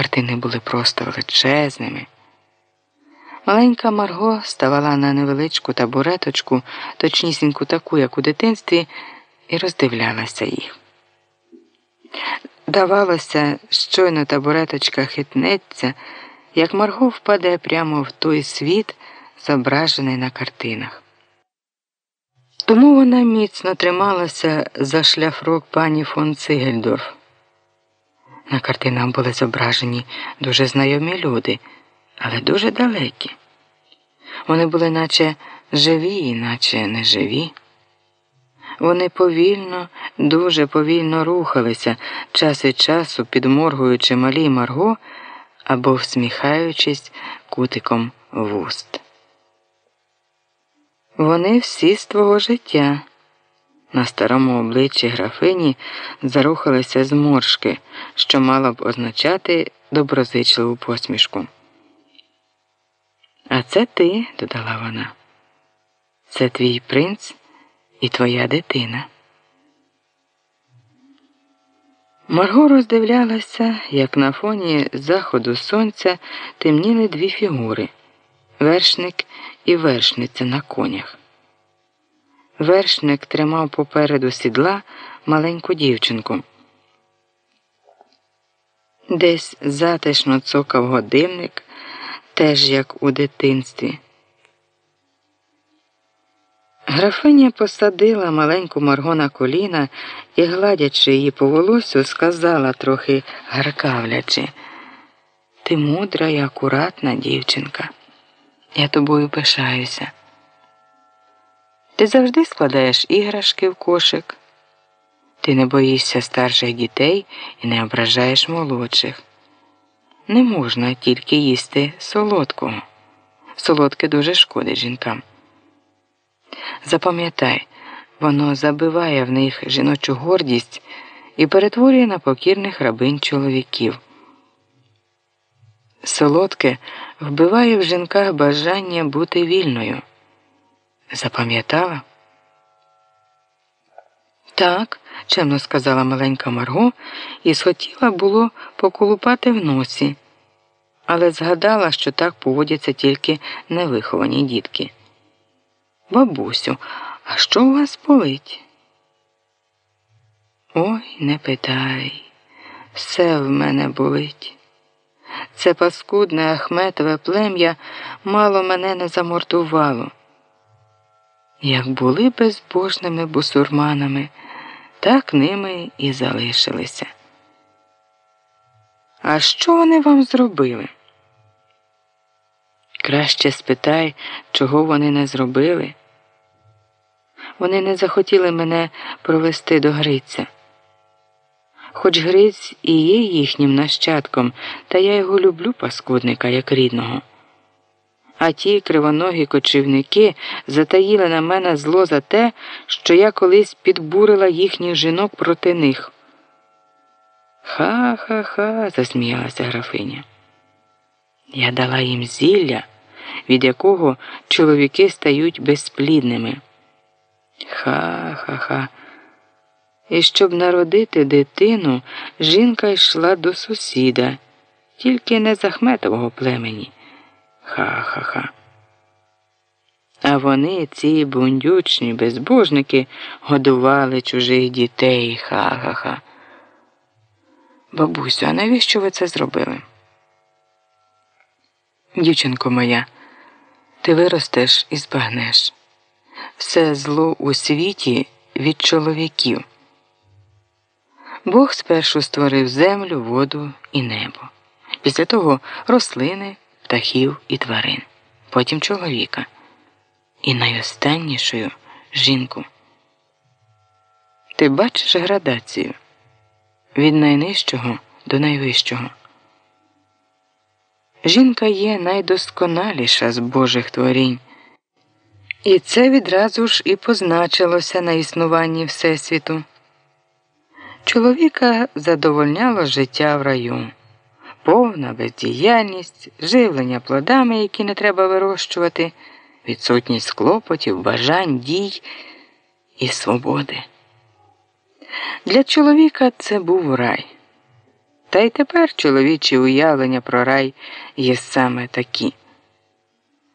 Картини були просто величезними. Маленька Марго ставала на невеличку табуреточку, точнісіньку таку, як у дитинстві, і роздивлялася їх. Давалося, щойно табуреточка хитнеться, як Марго впаде прямо в той світ, зображений на картинах. Тому вона міцно трималася за шляфрок пані фон Цигельдорф. На картинах були зображені дуже знайомі люди, але дуже далекі. Вони були наче живі, наче неживі. Вони повільно, дуже повільно рухалися, час від часу підморгуючи малій Марго або всміхаючись кутиком вуст. Вони всі з твого життя. На старому обличчі графині зарухалися зморшки, що мало б означати доброзичливу посмішку. А це ти, додала вона. Це твій принц і твоя дитина. Марго роздивлялася, як на фоні заходу сонця темніли дві фігури вершник і вершниця на конях. Вершник тримав попереду сідла маленьку дівчинку. Десь затишно цокав годинник, теж як у дитинстві. Графиня посадила маленьку Марго на коліна і, гладячи її по волосю, сказала трохи гаркавлячи Ти мудра і акуратна дівчинка. Я тобою пишаюся. Ти завжди складаєш іграшки в кошик. Ти не боїшся старших дітей і не ображаєш молодших. Не можна тільки їсти солодкого. Солодке дуже шкодить жінкам. Запам'ятай, воно забиває в них жіночу гордість і перетворює на покірних рабинь чоловіків. Солодке вбиває в жінках бажання бути вільною. Запам'ятала? Так, чемно сказала маленька Марго і схотіла було поколупати в носі, але згадала, що так поводяться тільки невиховані дітки. Бабусю, а що у вас болить? Ой, не питай, все в мене болить. Це паскудне Ахметове плем'я мало мене не замордувало. Як були безбожними бусурманами, так ними і залишилися. А що вони вам зробили? Краще спитай, чого вони не зробили. Вони не захотіли мене провести до Гриця. Хоч Гриць і є їхнім нащадком, та я його люблю, паскудника, як рідного. А ті кривоногі кочівники затаїли на мене зло за те, що я колись підбурила їхніх жінок проти них. Ха ха ха, засміялася графиня. Я дала їм зілля, від якого чоловіки стають безплідними. Ха ха ха. І щоб народити дитину, жінка йшла до сусіда, тільки не з Ахметового племені. Ха-ха-ха. А вони, ці бундючні безбожники, годували чужих дітей. Ха-ха-ха. Бабусю, а навіщо ви це зробили? Дівчинко моя, ти виростеш і збагнеш. Все зло у світі від чоловіків. Бог спершу створив землю, воду і небо. Після того рослини птахів і тварин, потім чоловіка і найостаннішою жінку. Ти бачиш градацію від найнижчого до найвищого. Жінка є найдосконаліша з Божих творінь, і це відразу ж і позначилося на існуванні Всесвіту. Чоловіка задовольняло життя в раю повна бездіяльність, живлення плодами, які не треба вирощувати, відсутність клопотів, бажань, дій і свободи. Для чоловіка це був рай. Та й тепер чоловічі уявлення про рай є саме такі.